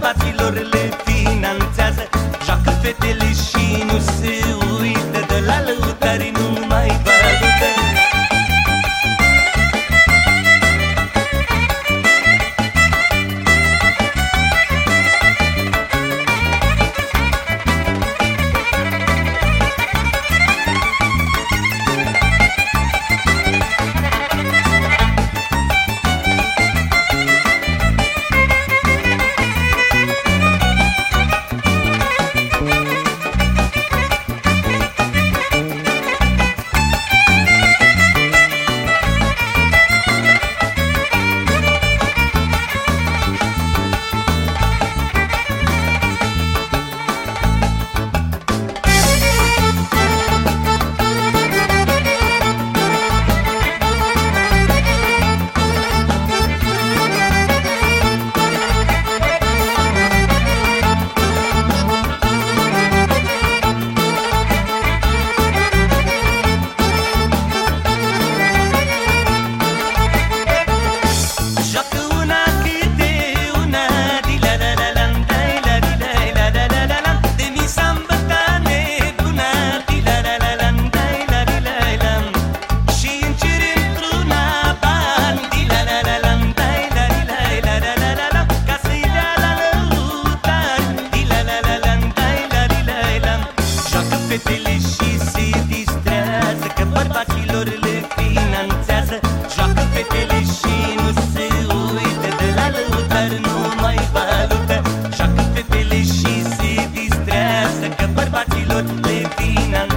bărbaților le finanțează Joacă fetele los latinas